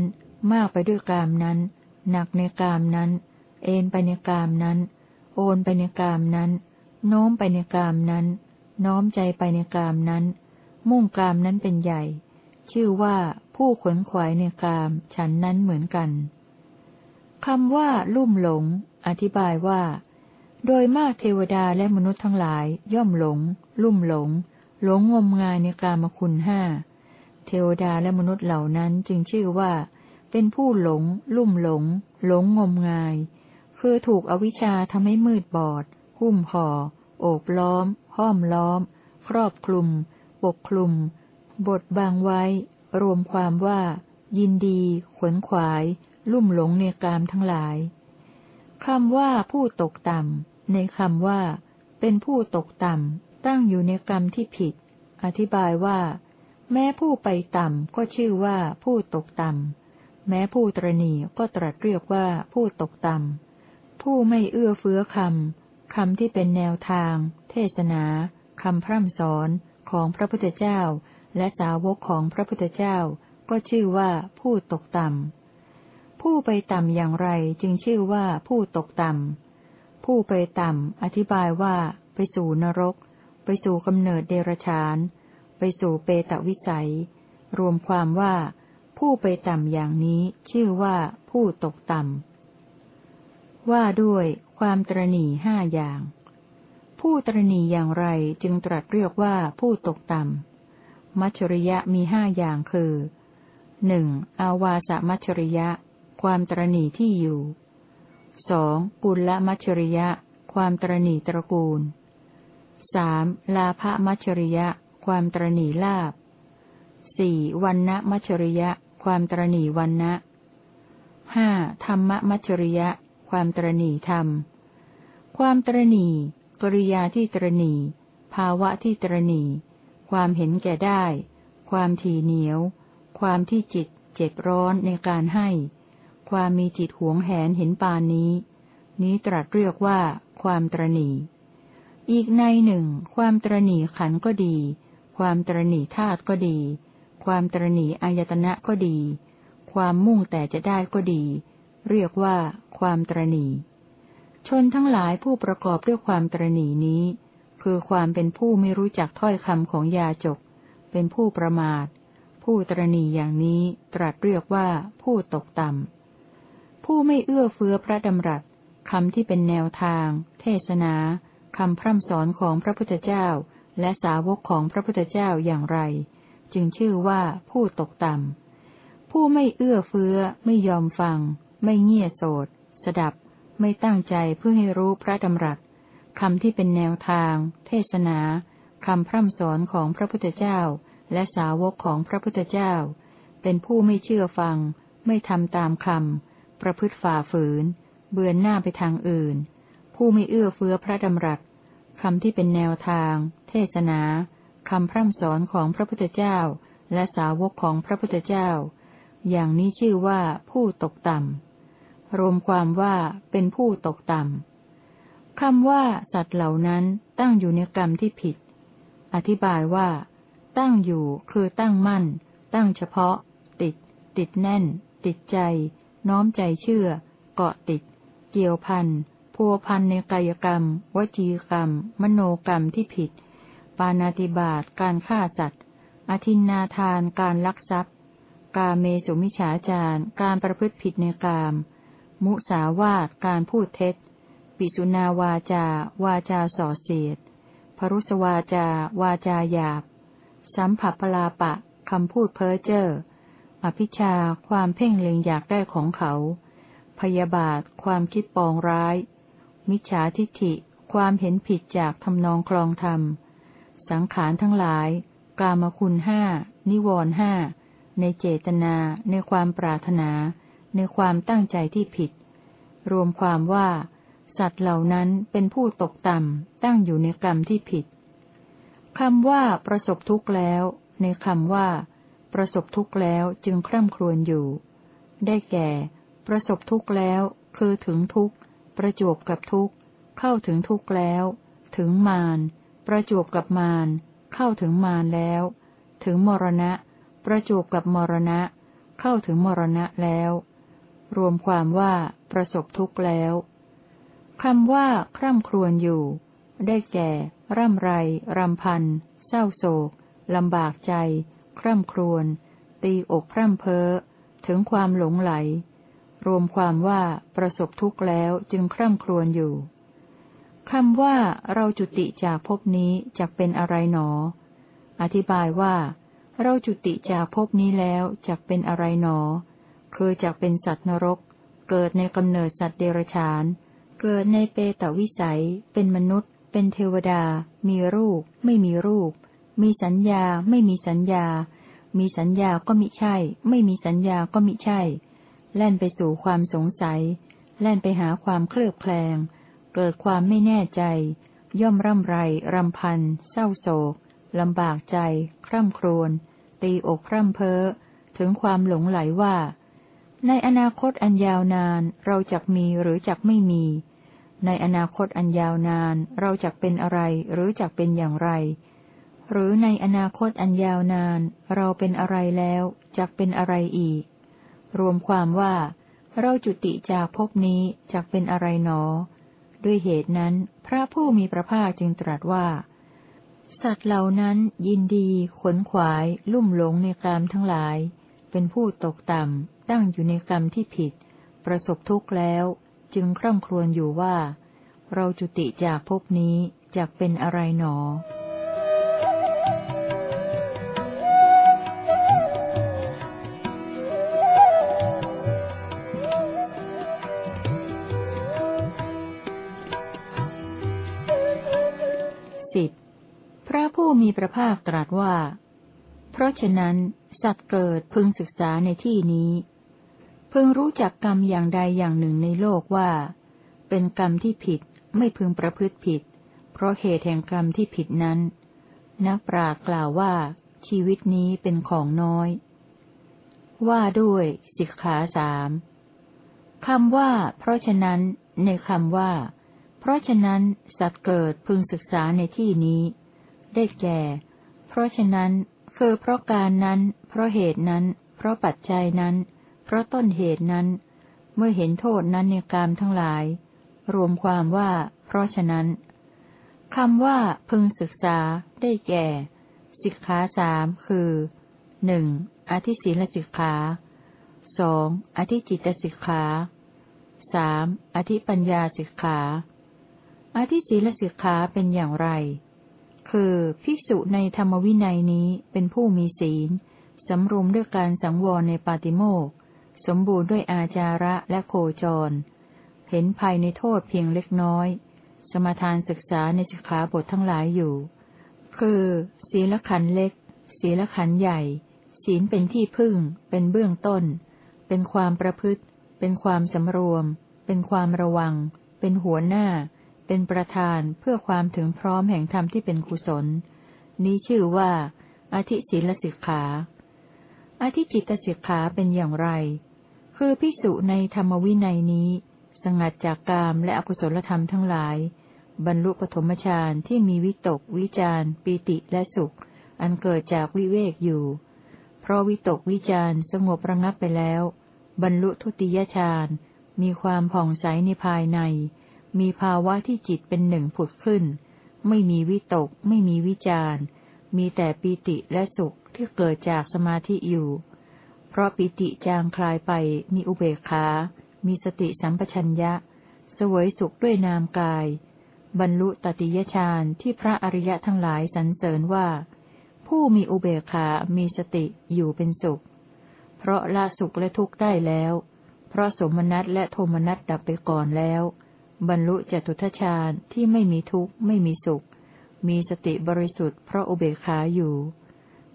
มากไปด้วยกามนั้น หนักในกามนั้น เอนไปในกามนั้น โอนไปในกามนั้น โน้มไปในกามนั้น น้อมใจไปในกามนั้น มุ่งกามนั้นเป็นใหญ่ ชื่อว่าผู้ขนขวายในกามฉันนั้นเหมือนกันคำว่า ลุ่มหลง อธิบายว่า โดยมากเทวดาและมนุษย์ทั้งหลาย ย่อมหลง ลุ่มหลง หลงงมงายในกามคุณห้าเทวดาและมนุษย์เหล่านั้นจึงชื่อว่า เป็นผู้หลง ลุ่มหลง หลงงมงาย คือถูกอวิชชาทำให้มืดบอด หุ้มห่อโอบล้อม ห้อมล้อม ครอบคลุม ปกคลุม บทบางไว้ รวมความว่า ยินดี ขวนขวาย ลุ่มหลงในกามทั้งหลายคำว่าผู้ตกต่ำในคำว่า เป็นผู้ตกต่ำตั้งอยู่ในกรรมที่ผิด อธิบายว่า แม้ผู้ไปต่ำก็ชื่อว่าผู้ตกต่ำแม้ผู้ตรณีก็ตรัสเรียกว่าผู้ตกต่ำผู้ไม่เอื้อเฟื้อคำคำที่เป็นแนวทาง เทศนาคำพร่ำสอนของพระพุทธเจ้า และสาวกของพระพุทธเจ้า ก็ชื่อว่าผู้ตกต่ำ ผู้ไปต่ำอย่างไรจึงชื่อว่าผู้ตกต่ำ ผู้ไปต่ำ อธิบายว่า ไปสู่นรก ไปสู่กำเนิดเดรฉาน ไปสู่เปตวิสัย รวมความว่า ผู้ไปต่ำอย่างนี้ชื่อว่าผู้ตกต่ำ ว่าด้วยความตรณีห้าอย่างผู้ตรณีอย่างไรจึงตรัสเรียกว่าผู้ตกต่ำ มัชริยะมีห้าอย่างคือหนึ่งอาวาสมัชริยะ ความตรณีที่อยู่สองกุลมัชริยะ ความตรณีตระกูลสามลาภมัชริยะ ความตรณีลาบสี่วันณมัชริยะ ความตรณีวันนะห้าธรรมมัชริยะ ความตรณีธรรม ความตรณี กริยาที่ตรณี ภาวะที่ตรณี ความเห็นแก่ได้ ความทีเหนียว ความที่จิตเจ็บร้อนในการให้ ความมีจิตหวงแหนเห็นปานนี้ นี้ตรัสเรียกว่าความตรณีอีกในหนึ่ง ความตรณีขันก็ดี ความตรณีธาตุก็ดี ความตรณีอายตนะก็ดี ความมุ่งแต่จะได้ก็ดี เรียกว่าความตรณีชนทั้งหลายผู้ประกอบด้วยความตรณีนี้ คือความเป็นผู้ไม่รู้จักถ้อยคำของยาจก เป็นผู้ประมาท ผู้ตรณีอย่างนี้ตรัสเรียกว่าผู้ตกต่ำ ผู้ไม่เอื้อเฟื้อพระดำรัสคำที่เป็นแนวทาง เทศนาคำพร่ำสอนของพระพุทธเจ้า และสาวกของพระพุทธเจ้าอย่างไร จึงชื่อว่าผู้ตกต่ำ ผู้ไม่เอื้อเฟื้อ ไม่ยอมฟัง ไม่เงี่ยโสด สดับ ไม่ตั้งใจเพื่อให้รู้พระดำรัส คำที่เป็นแนวทาง เทศนาคำพร่ำสอนของพระพุทธเจ้า และสาวกของพระพุทธเจ้า เป็นผู้ไม่เชื่อฟัง ไม่ทำตามคำประพฤติฝ่าฝืน เบือนหน้าไปทางอื่น ผู้ไม่เอื้อเฟื้อพระดำรัสคำที่เป็นแนวทาง เทศนาคำพร่ำสอนของพระพุทธเจ้า และสาวกของพระพุทธเจ้า อย่างนี้ชื่อว่าผู้ตกต่ำรวมความว่าเป็นผู้ตกต่ำ คำว่า สัตว์เหล่านั้นตั้งอยู่ในกรรมที่ผิด อธิบายว่า ตั้งอยู่คือตั้งมั่น ตั้งเฉพาะ ติด ติดแน่น ติดใจ น้อมใจเชื่อ เกาะติด เกี่ยวพันพัวพันในกายกรรม วจีกรรม มโนกรรมที่ผิด ปานาติบาตการฆ่าสัตว์อธินนาทานการลักทรัพย์ กาเมสุมิฉาจารการประพฤติผิดในกาม มุสาวาทการพูดเท็จ ปิสุนาวาจา วาจาส่อเสียดพรุสวาจา วาจาหยาบ สัมผัสพลาปะ คำพูดเพ้อเจ้อ อภิชา ความเพ่งเล็งอยากได้ของเขา พยาบาท ความคิดปองร้าย มิจฉาทิฏฐิ ความเห็นผิดจากทำนองคลองธรรม สังขารทั้งหลาย กามคุณห้า นิวรห้า ในเจตนา ในความปรารถนา ในความตั้งใจที่ผิด รวมความว่า สัตว์เหล่านั้นเป็นผู้ตกต่ำตั้งอยู่ในกรรมที่ผิดคำว่าประสบทุกข์แล้ว ในคำว่า ประสบทุกข์แล้วจึงคร่ำครวญอยู่ ได้แก่ ประสบทุกข์แล้ว คือถึงทุกข์ ประจวบกับทุกข์ เข้าถึงทุกข์แล้ว ถึงมารประจวบกับมารเข้าถึงมารแล้ว ถึงมรณะ ประจบกับมรณะ เข้าถึงมรณะแล้ว รวมความว่า ประสบทุกข์แล้ว คำว่า คร่ำครวญอยู่ ได้แก่ ร่ำไร รำพัน เศร้าโศก ลำบากใจ คร่ำครวญ ตีอกพร่ำเพ้อ ถึงความหลงไหล รวมความว่าประสบทุกข์แล้วจึงคร่ำครวญอยู่คำว่าเราจุติจากภพนี้จะเป็นอะไรหนอ อธิบายว่า เราจุติจากภพนี้แล้วจะเป็นอะไรหนอ คือจะเป็นสัตว์นรก เกิดในกำเนิดสัตว์เดรัจฉาน เกิดในเปตวิสัย เป็นมนุษย์ เป็นเทวดา มีรูป ไม่มีรูป มีสัญญา ไม่มีสัญญา มีสัญญาก็มิใช่ ไม่มีสัญญาก็มิใช่ แล่นไปสู่ความสงสัย แล่นไปหาความเคลือบแคลง เกิดความไม่แน่ใจ ย่อมร่ำไร รำพัน เศร้าโศก ลำบากใจ คร่ำครวญ ตีอกคร่ำเพ้อ ถึงความหลงไหลว่า ในอนาคตอันยาวนาน เราจักมีหรือจักไม่มี ในอนาคตอันยาวนานเราจักเป็นอะไรหรือจักเป็นอย่างไร หรือในอนาคตอันยาวนาน เราเป็นอะไรแล้วจักเป็นอะไรอีก รวมความว่า เราจุติจากภพนี้จักเป็นอะไรหนอ ด้วยเหตุนั้น พระผู้มีพระภาคจึงตรัสว่า สัตว์เหล่านั้นยินดีขนขวาย ลุ่มหลงในกรรมทั้งหลาย เป็นผู้ตกต่ำตั้งอยู่ในกรรมที่ผิด ประสบทุกข์แล้ว จึงคร่ำครวญอยู่ว่า เราจุติจากภพนี้จะเป็นอะไรหนอสิบพระผู้มีพระภาคตรัสว่า เพราะฉะนั้น สัตว์เกิดพึงศึกษาในที่นี้ พึงรู้จักกรรมอย่างใดอย่างหนึ่งในโลกว่า เป็นกรรมที่ผิดไม่พึงประพฤติผิด เพราะเหตุแห่งกรรมที่ผิดนั้น นักปราชญ์กล่าวว่า ชีวิตนี้เป็นของน้อย ว่าด้วยสิกขาสามคำว่า เพราะฉะนั้น ในคำว่า เพราะฉะนั้นสัตว์เกิดพึงศึกษาในที่นี้ ได้แก่ เพราะฉะนั้นคือเพราะการนั้น เพราะเหตุนั้น เพราะปัจจัยนั้น เพราะต้นเหตุนั้น เมื่อเห็นโทษนั้นในกามทั้งหลาย รวมความว่า เพราะฉะนั้นคำว่าพึงศึกษาได้แก่ สิกขาสามคือหนึ่งอธิศีลสิกขาสองอธิจิตสิกขาสามอธิปัญญาสิกขา อธิศีลสิกขาเป็นอย่างไร คือภิกษุในธรรมวินัยนี้เป็นผู้มีศีล สำรวมด้วยการสังวรในปาติโมก สมบูรณ์ด้วยอาจาระและโคจร เห็นภายในโทษเพียงเล็กน้อย สมทานศึกษาในสิกขาบททั้งหลายอยู่ คือ ศีลขันเล็ก ศีลขันใหญ่ ศีลเป็นที่พึ่ง เป็นเบื้องต้น เป็นความประพฤติ เป็นความสำรวม เป็นความระวัง เป็นหัวหน้า เป็นประธานเพื่อความถึงพร้อมแห่งธรรมที่เป็นกุศล นี้ชื่อว่าอธิศีลสิกขาอธิจิตสิกขาเป็นอย่างไร คือพิสุในธรรมวินัยนี้ สงัดจากกามและอกุศลธรรมทั้งหลาย บรรลุปฐมฌานที่มีวิตก วิจารปีติและสุข อันเกิดจากวิเวกอยู่ เพราะวิตกวิจารสงบระงับไปแล้ว บรรลุทุติยฌานมีความผ่องใสในภายใน มีภาวะที่จิตเป็นหนึ่งผุดขึ้น ไม่มีวิตก ไม่มีวิจารมีแต่ปีติและสุขที่เกิดจากสมาธิอยู่ ราะปิติจางคลายไปมีอุเบกขา มีสติสัมปชัญญะ สวยสุขด้วยนามกาย บรรลุตติยฌานที่พระอริยะทั้งหลายสรรเสริญว่า ผู้มีอุเบกขา มีสติอยู่เป็นสุข เพราะละสุขและทุกข์ได้แล้ว เพราะสมนัตและโทมนัตดับไปก่อนแล้ว บรรลุจตุทชาญที่ไม่มีทุกข์ไม่มีสุข มีสติบริสุทธิ์เพราะอุเบกขาอยู่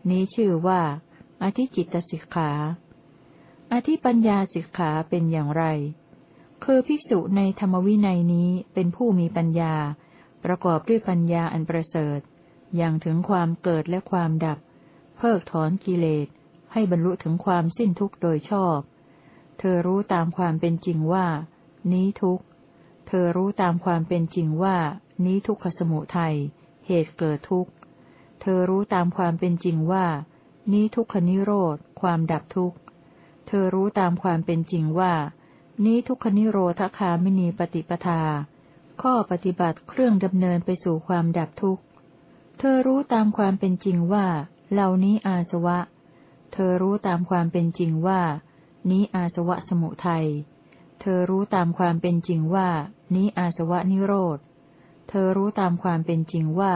นี้ชื่อว่า อธิจิตสิกขา อธิปัญญาสิกขาเป็นอย่างไร คือภิกษุในธรรมวินัยนี้เป็นผู้มีปัญญา ประกอบด้วยปัญญาอันประเสริฐ อย่างถึงความเกิดและความดับ เพิกถอนกิเลส ให้บรรลุถึงความสิ้นทุกข์โดยชอบ เธอรู้ตามความเป็นจริงว่า นี้ทุกข์ เธอรู้ตามความเป็นจริงว่า นี้ทุกขสมุทัย เหตุเกิดทุกข์ เธอรู้ตามความเป็นจริงว่า นี้ทุกขนิโรธ ความดับทุกข์ เธอรู้ตามความเป็นจริงว่า นี้ทุกขนิโรธคามินีปฏิปทา ข้อปฏิบัติเครื่องดำเนินไปสู่ความดับทุกข์ เธอรู้ตามความเป็นจริงว่า เหล่านี้อาสวะ เธอรู้ตามความเป็นจริงว่า นี้อาสวะสมุทัย เธอรู้ตามความเป็นจริงว่า นี้อาสวะนิโรธ เธอรู้ตามความเป็นจริงว่า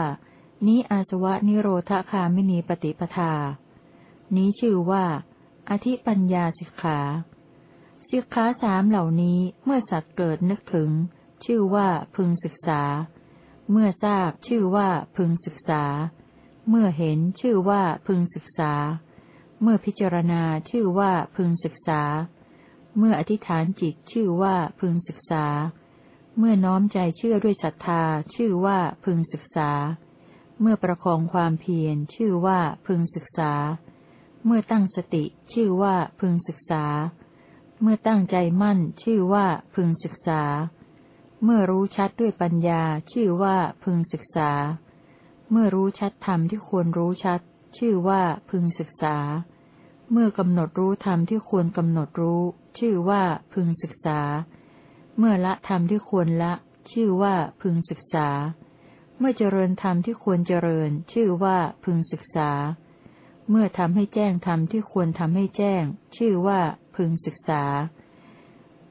นี้อาสวะนิโรธคามินีปฏิปทา นี้ชื่อว่า อธิปัญญาสิกขาสิกขาสามเหล่านี้เมื่อสัตว์เกิดนึกถึง ชื่อว่าพึงศึกษา เมื่อทราบชื่อว่าพึงศึกษา เมื่อเห็นชื่อว่าพึงศึกษา เมื่อพิจารณาชื่อว่าพึงศึกษา เมื่ออธิษฐานจิตชื่อว่าพึงศึกษา เมื่อน้อมใจเชื่อด้วยศรัทธาชื่อว่าพึงศึกษา เมื่อประคองความเพียรชื่อว่าพึงศึกษา เมื่อตั้งสติชื่อว่าพึงศึกษา เมื่อตั้งใจมั่นชื่อว่าพึงศึกษา เมื่อรู้ชัดด้วยปัญญาชื่อว่าพึงศึกษา เมื่อรู้ชัดธรรมที่ควรรู้ชัด ชื่อว่าพึงศึกษา เมื่อกำหนดรู้ธรรมที่ควรกำหนดรู้ ชื่อว่าพึงศึกษา เมื่อละธรรมที่ควรละ ชื่อว่าพึงศึกษา เมื่อเจริญธรรมที่ควรเจริญ ชื่อว่าพึงศึกษาเเมื่อทำให้แจ้งธรรมที่ควรทำให้แจ้ง ชื่อว่าพึงศึกษา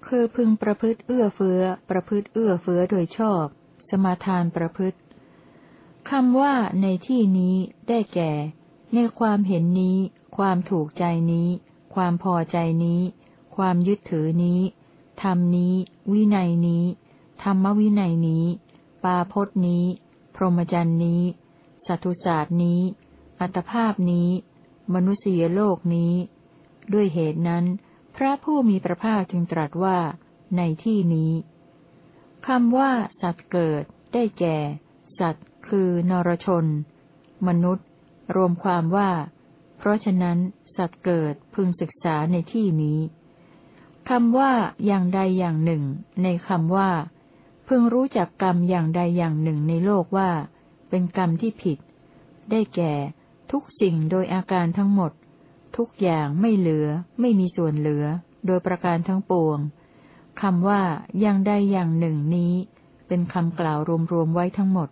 คือพึงประพฤติเอื้อเฟื้อ ประพฤติเอื้อเฟื้อโดยชอบ สมาทานประพฤติคำว่าในที่นี้ได้แก่ ในความเห็นนี้ ความถูกใจนี้ ความพอใจนี้ ความยึดถือนี้ธรรมนี้ วินัยนี้ ธรรมวินัยนี้ ปาพจนี้ พรหมจรรย์นี้ สัตุศาสตร์นี้ อัตภาพนี้ มนุษยโลกนี้ ด้วยเหตุนั้น พระผู้มีพระภาคจึงตรัสว่า ในที่นี้คำว่า สัตว์เกิด ได้แก่ สัตว์ คือนรชน มนุษย์ รวมความว่า เพราะฉะนั้น สัตว์เกิดพึงศึกษาในที่นี้คำว่าอย่างใดอย่างหนึ่ง ในคำว่า พึงรู้จักกรรมอย่างใดอย่างหนึ่งในโลกว่า เป็นกรรมที่ผิด ได้แก่ ทุกสิ่งโดยอาการทั้งหมด ทุกอย่างไม่เหลือ ไม่มีส่วนเหลือ โดยประการทั้งปวงคำว่าอย่างใดอย่างหนึ่งนี้ เป็นคำกล่าวรวมๆไว้ทั้งหมด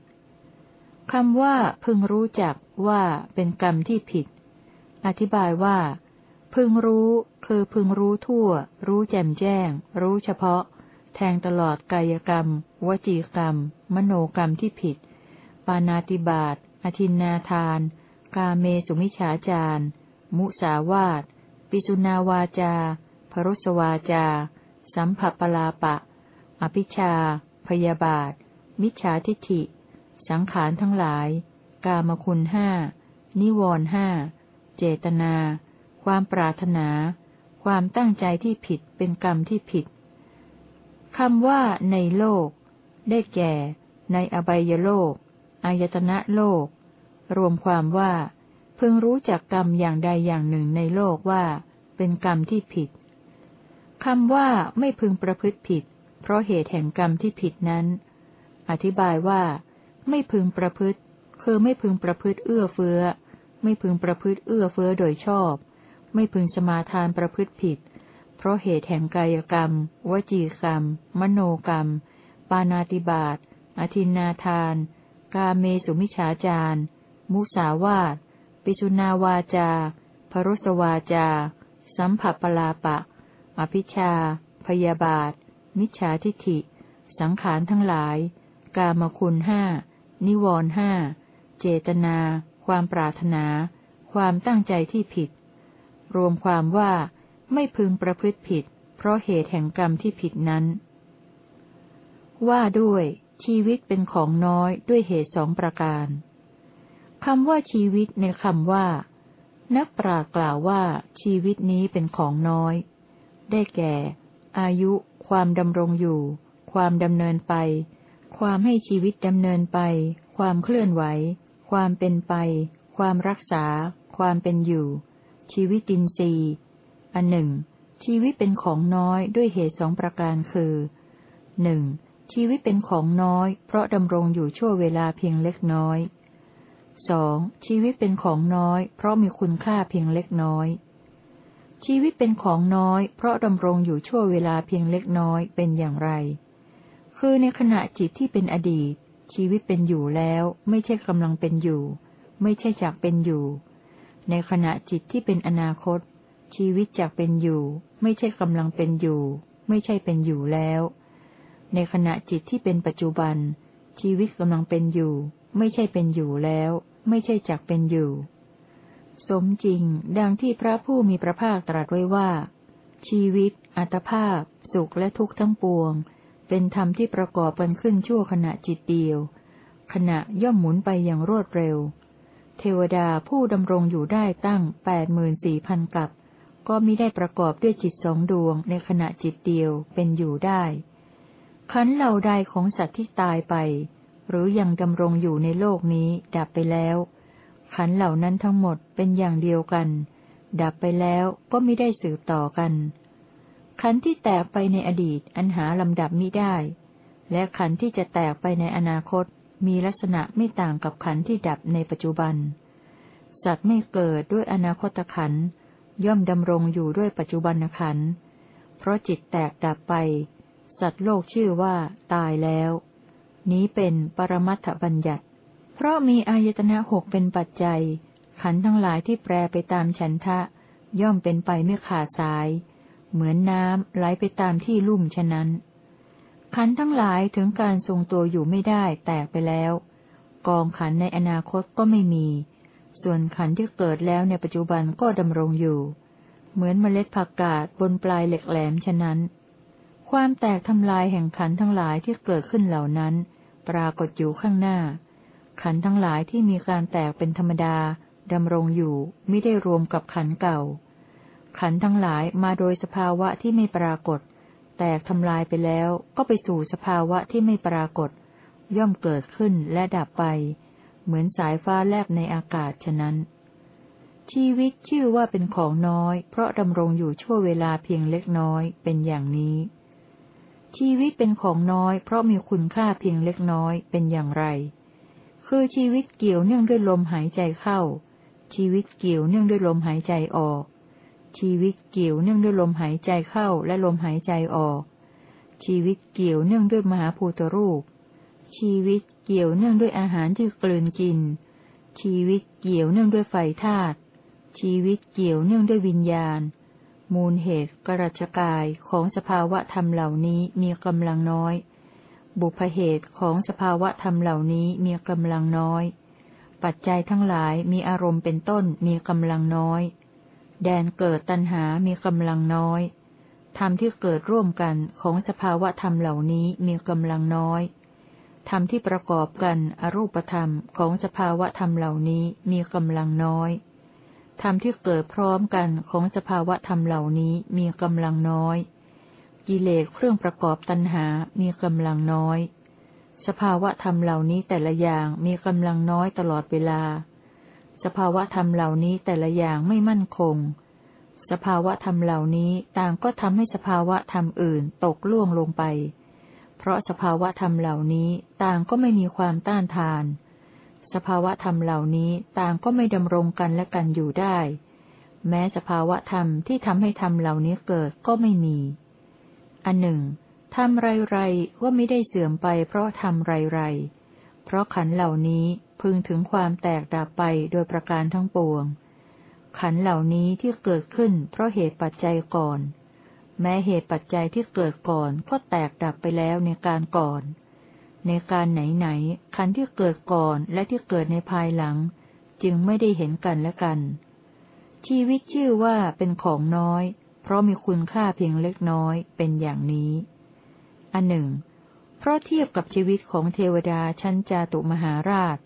คำว่าพึงรู้จักว่าเป็นกรรมที่ผิด อธิบายว่า พึงรู้คือพึงรู้ทั่ว รู้แจ่มแจ้ง รู้เฉพาะ แทงตลอดกายกรรม วจีกรรม มโนกรรมที่ผิด ปานาติบาตอธินนาทาน กาเมสุมิฉาจารมุสาวาตปิสุนาวาจา พรุสวาจา สัมผัปลาปะ อภิชา พยาบาท มิจฉาทิฐิ สังขารทั้งหลาย กามคุณห้า นิวรห้า เจตนา ความปรารถนา ความตั้งใจที่ผิดเป็นกรรมที่ผิด คำว่าในโลก ได้แก่ ในอบายโลก อายตนะโลก รวมความว่า พึงรู้จักกรรมอย่างใดอย่างหนึ่งในโลกว่า เป็นกรรมที่ผิดคำว่าไม่พึงประพฤติผิด เพราะเหตุแห่งกรรมที่ผิดนั้น อธิบายว่า ไม่พึงประพฤติคือไม่พึงประพฤติเอื้อเฟื้อ ไม่พึงประพฤติเอื้อเฟื้อโดยชอบ ไม่พึงสมาทานประพฤติผิด เพราะเหตุแห่งกายกรรม วจีกรรม มโนกรรม ปานาติบาตอธินนาทาน กาเมสุมิฉาจาร มุสาวาตปิสุนาวาจา พรุสวาจา สัมผัสปลาปะ อภิชา พยาบาท มิจฉาทิฐิ สังขารทั้งหลาย กามคุณห้า นิวรห้า เจตนา ความปรารถนา ความตั้งใจที่ผิด รวมความว่าไม่พึงประพฤติผิด เพราะเหตุแห่งกรรมที่ผิดนั้น ว่าด้วยชีวิตเป็นของน้อยด้วยเหตุสองประการ คำว่าชีวิตในคำว่า นักปราชญ์กล่าวว่าชีวิตนี้เป็นของน้อย ได้แก่ อายุ ความดำรงอยู่ ความดำเนินไป ความให้ชีวิตดำเนินไป ความเคลื่อนไหว ความเป็นไป ความรักษา ความเป็นอยู่ ชีวิตินทรีย์อันหนึ่ง ชีวิตเป็นของน้อยด้วยเหตุสองประการคือหนึ่งชีวิตเป็นของน้อย เพราะดำรงอยู่ชั่วเวลาเพียงเล็กน้อย สองชีวิตเป็นของน้อย เพราะมีคุณค่าเพียงเล็กน้อย ชีวิตเป็นของน้อย เพราะดำรงอยู่ชั่วเวลาเพียงเล็กน้อยเป็นอย่างไร คือในขณะจิตที่เป็นอดีต ชีวิตเป็นอยู่แล้ว ไม่ใช่กำลังเป็นอยู่ ไม่ใช่จากเป็นอยู่ ในขณะจิตที่เป็นอนาคต ชีวิตจากเป็นอยู่ ไม่ใช่กำลังเป็นอยู่ ไม่ใช่เป็นอยู่แล้ว ในขณะจิตที่เป็นปัจจุบัน ชีวิตกำลังเป็นอยู่ไม่ใช่เป็นอยู่แล้ว ไม่ใช่จักเป็นอยู่ สมจริงดังที่พระผู้มีพระภาคตรัสไว้ว่า ชีวิต อัตภาพ สุขและทุกข์ทั้งปวง เป็นธรรมที่ประกอบกันขึ้นชั่วขณะจิตเดียว ขณะย่อมหมุนไปอย่างรวดเร็ว เทวดาผู้ดำรงอยู่ได้ตั้งแปดหมื่นสี่พันกับ ก็มิได้ประกอบด้วยจิตสองดวงในขณะจิตเดียวเป็นอยู่ได้ขันเหล่าใดของสัตว์ที่ตายไป หรือยังดำรงอยู่ในโลกนี้ดับไปแล้ว ขันเหล่านั้นทั้งหมดเป็นอย่างเดียวกัน ดับไปแล้วก็ไม่ได้สืบต่อกัน ขันที่แตกไปในอดีตอันหาลำดับมิได้ และขันที่จะแตกไปในอนาคตมีลักษณะไม่ต่างกับขันที่ดับในปัจจุบัน สัตว์ไม่เกิดด้วยอนาคตขันย่อมดำรงอยู่ด้วยปัจจุบันขันเพราะจิตแตกดับไป สัตว์โลกชื่อว่าตายแล้ว นี้เป็นปรมัตถบัญญัติ เพราะมีอายตนะหกเป็นปัจจัย ขันทั้งหลายที่แปรไปตามฉันทะ ย่อมเป็นไปไม่ขาดสาย เหมือนน้ำไหลไปตามที่ลุ่มฉะนั้น ขันทั้งหลายถึงการทรงตัวอยู่ไม่ได้แตกไปแล้ว กองขันในอนาคตก็ไม่มี ส่วนขันที่เกิดแล้วในปัจจุบันก็ดำรงอยู่ เหมือนเมล็ดผักกาดบนปลายเหล็กแหลมฉะนั้นความแตกทำลายแห่งขันทั้งหลายที่เกิดขึ้นเหล่านั้น ปรากฏอยู่ข้างหน้า ขันทั้งหลายที่มีการแตกเป็นธรรมดาดำรงอยู่ไม่ได้รวมกับขันเก่า ขันทั้งหลายมาโดยสภาวะที่ไม่ปรากฏ แตกทำลายไปแล้วก็ไปสู่สภาวะที่ไม่ปรากฏ ย่อมเกิดขึ้นและดับไป เหมือนสายฟ้าแลบในอากาศฉะนั้น ชีวิตชื่อว่าเป็นของน้อย เพราะดำรงอยู่ชั่วเวลาเพียงเล็กน้อยเป็นอย่างนี้ ชีวิตเป็นของน้อย เพราะมีคุณค่าเพียงเล็กน้อยเป็นอย่างไร คือชีวิตเกี่ยวเนื่องด้วยลมหายใจเข้า ชีวิตเกี่ยวเนื่องด้วยลมหายใจออก ชีวิตเกี่ยวเนื่องด้วยลมหายใจเข้าและลมหายใจออก ชีวิตเกี่ยวเนื่องด้วยมหาภูตรูป ชีวิตเกี่ยวเนื่องด้วยอาหารที่กลืนกิน ชีวิตเกี่ยวเนื่องด้วยไฟธาตุชีวิตเกี่ยวเนื่องด้วยวิญญาณ มูลเหตุกรัชกายของสภาวะธรรมเหล่านี้มีกำลังน้อย บุพเหตุของสภาวะธรรมเหล่านี้มีกำลังน้อย ปัจจัยทั้งหลายมีอารมณ์เป็นต้นมีกำลังน้อย แดนเกิดตัณหามีกำลังน้อยธรรมที่เกิดร่วมกันของสภาวะธรรมเหล่านี้มีกำลังน้อยธรรมที่ประกอบกันอรูปธรรมของสภาวะธรรมเหล่านี้มีกำลังน้อย ธรรมที่เกิดพร้อมกันของสภาวะธรรมเหล่านี้มีกำลังน้อย กิเลสเครื่องประกอบตัณหา มีกำลังน้อย สภาวะธรรมเหล่านี้แต่ละอย่างมีกำลังน้อยตลอดเวลาสสภาวะธรรมเหล่านี้แต่ละอย่างไม่มั่นคง สภาวะธรรมเหล่านี้ต่างก็ทำให้สภาวะธรรมอื่นตกล่วงลงไป เพราะสภาวะธรรมเหล่านี้ต่างก็ไม่มีความต้านทาน สภาวะธรรมเหล่านี้ต่างก็ไม่ดำรงกันและกันอยู่ได้ แม้สภาวะธรรมที่ทำให้ธรรมเหล่านี้เกิดก็ไม่มี อันหนึ่งทำไรไรว่าไม่ได้เสื่อมไปเพราะทำไรไรเพราะขันเหล่านี้พึงถึงความแตกดับไปโดยประการทั้งปวง ขันเหล่านี้ที่เกิดขึ้นเพราะเหตุปัจจัยก่อน แม้เหตุปัจจัยที่เกิดก่อนก็แตกดับไปแล้วในการก่อน ในการไหนไหนขันที่เกิดก่อนและที่เกิดในภายหลัง จึงไม่ได้เห็นกันและกัน ชีวิตชื่อว่าเป็นของน้อย เพราะมีคุณค่าเพียงเล็กน้อยเป็นอย่างนี้ อันหนึ่ง เพราะเทียบกับชีวิตของเทวดาชั้นจาตุมหาราช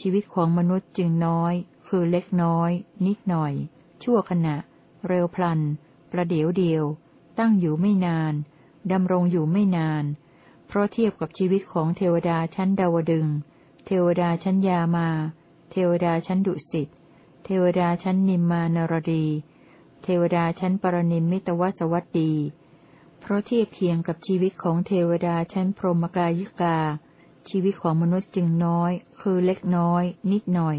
ชีวิตของมนุษย์จึงน้อย คือเล็กน้อย นิดหน่อย ชั่วขณะ เร็วพลัน ประเดี๋ยวเดียว ตั้งอยู่ไม่นานดำรงอยู่ไม่นาน เพราะเทียบกับชีวิตของเทวดาชั้นดาวดึง เทวดาชั้นยามา เทวดาชั้นดุสิต เทวดาชั้นนิมมานรดี เทวดาชั้นปรนิมมิตวสวัตดี เพราะเทียบเคียงกับชีวิตของเทวดาชั้นพรหมกายิกา ชีวิตของมนุษย์จึงน้อย คือเล็กน้อย นิดหน่อย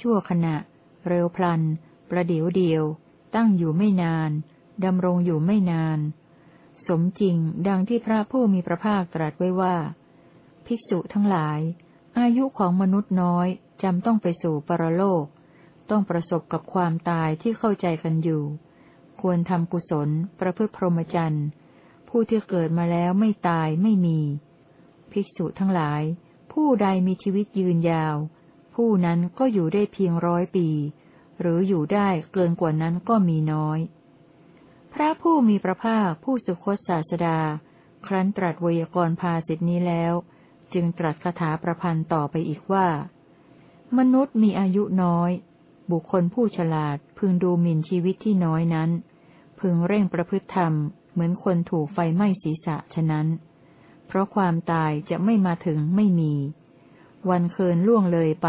ชั่วขณะ เร็วพลัน ประเดี๋ยวเดียว ตั้งอยู่ไม่นาน ดำรงอยู่ไม่นาน สมจริงดังที่พระผู้มีพระภาคตรัสไว้ว่า ภิกษุทั้งหลาย อายุของมนุษย์น้อยจำต้องไปสู่ปรโลก ต้องประสบกับความตายที่เข้าใจกันอยู่ ควรทำกุศล ประพฤติพรหมจรรย์ผู้ที่เกิดมาแล้วไม่ตายไม่มี ภิกษุทั้งหลาย ผู้ใดมีชีวิตยืนยาว ผู้นั้นก็อยู่ได้เพียงร้อยปี หรืออยู่ได้เกินกว่านั้นก็มีน้อย พระผู้มีพระภาคผู้สุคตศาสดา ครั้นตรัสวยากรภาสิทธินี้แล้ว จึงตรัสคาถาประพันธ์ต่อไปอีกว่า มนุษย์มีอายุน้อย บุคคลผู้ฉลาดพึงดูหมิ่นชีวิตที่น้อยนั้น พึงเร่งประพฤติธรรม เหมือนคนถูกไฟไหม้ศีรษะฉะนั้น เพราะความตายจะไม่มาถึงไม่มี วันเคินล่วงเลยไป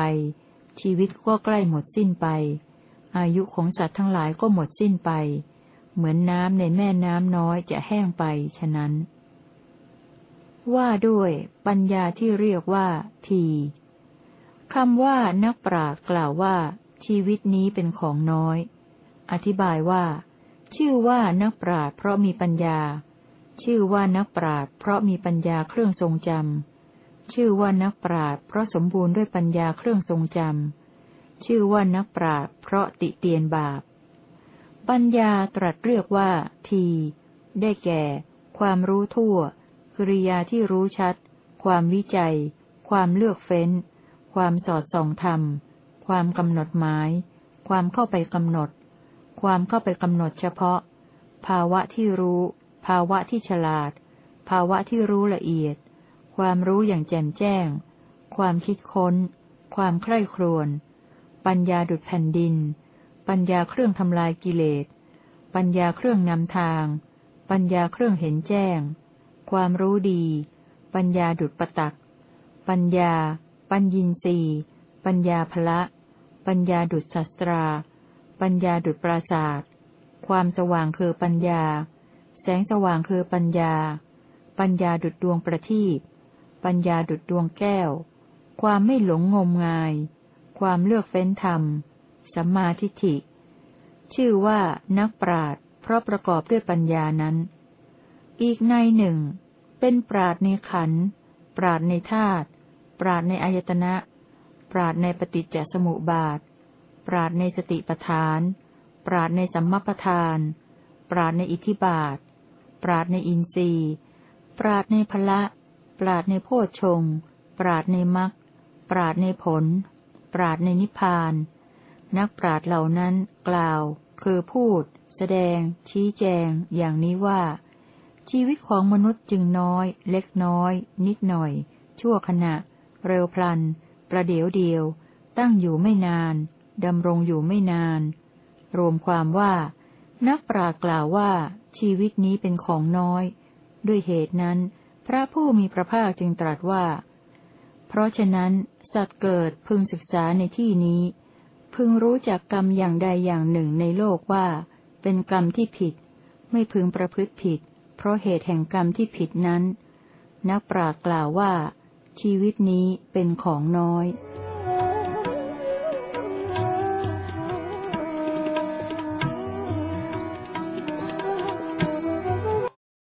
ชีวิตก็ใกล้หมดสิ้นไป อายุของสัตว์ทั้งหลายก็หมดสิ้นไป เหมือนน้ำในแม่น้ำน้อยจะแห้งไปฉะนั้น ว่าด้วย ปัญญาที่เรียกว่า ทีคำว่านักปราชญ์กล่าวว่า ชีวิตนี้เป็นของน้อย อธิบายว่า ชื่อว่านักปราชญ์เพราะมีปัญญา ชื่อว่านักปราชญ์เพราะมีปัญญาเครื่องทรงจำชื่อว่านักปราชญ์เพราะสมบูรณ์ด้วยปัญญาเครื่องทรงจำชื่อว่านักปราชญ์เพราะติเตียนบาป ปัญญาตรัสเรียกว่า ที ได้แก่ ความรู้ทั่ว กริยาที่รู้ชัด ความวิจัย ความเลือกเฟ้น ความสอดส่องธรรม ความกำหนดหมาย ความเข้าไปกำหนด ความเข้าไปกำหนดเฉพาะ ภาวะที่รู้ ภาวะที่ฉลาด ภาวะที่รู้ละเอียด ความรู้อย่างแจ่มแจ้ง ความคิดค้น ความใคร่ครวญ ปัญญาดุดแผ่นดิน ปัญญาเครื่องทำลายกิเลส ปัญญาเครื่องนำทาง ปัญญาเครื่องเห็นแจ้ง ความรู้ดี ปัญญาดุดประตัก ปัญญา ปัญญินรีปัญญาภละ ปัญญาดุดศัตรา ปัญญาดุจปราศาสตร์ความสว่างคือปัญญา แสงสว่างคือปัญญา ปัญญาดุจดวงประทีปปัญญาดุจดวงแก้ว ความไม่หลงงมงาย ความเลือกเฟ้นธรรม สัมมาทิฏฐิ ชื่อว่านักปราดเพราะประกอบด้วยปัญญานั้น อีกในหนึ่ง เป็นปราดในขัน ปราดในธาตุปราดในอายตนะ ปราดในปฏิจจสมุปบาท ปราดในสติปทาน ปราดในสัมมาปทาน ปราดในอิทธิบาท ปราดในอินทรีย์ ปราดในพละ ปราดในโพชฌงปราดในมรรคปราดในผล ปราดในนิพพาน นักปราดเหล่านั้นกล่าว คือพูด แสดง ชี้แจง อย่างนี้ว่า ชีวิตของมนุษย์จึงน้อย เล็กน้อย นิดหน่อย ชั่วขณะ เร็วพลัน ประเดี๋ยวเดียว ตั้งอยู่ไม่นานดำรงอยู่ไม่นาน รวมความว่า นักปราากล่าวว่า ชีวิตนี้เป็นของน้อย ด้วยเหตุนั้น พระผู้มีพระภาคจึงตรัสว่า เพราะฉะนั้น สัตว์เกิดพึงศึกษาในที่นี้ พึงรู้จักกรรมอย่างใดอย่างหนึ่งในโลกว่า เป็นกรรมที่ผิด ไม่พึงประพฤติผิด เพราะเหตุแห่งกรรมที่ผิดนั้น นักปราชญ์กล่าวว่า ชีวิตนี้เป็นของน้อย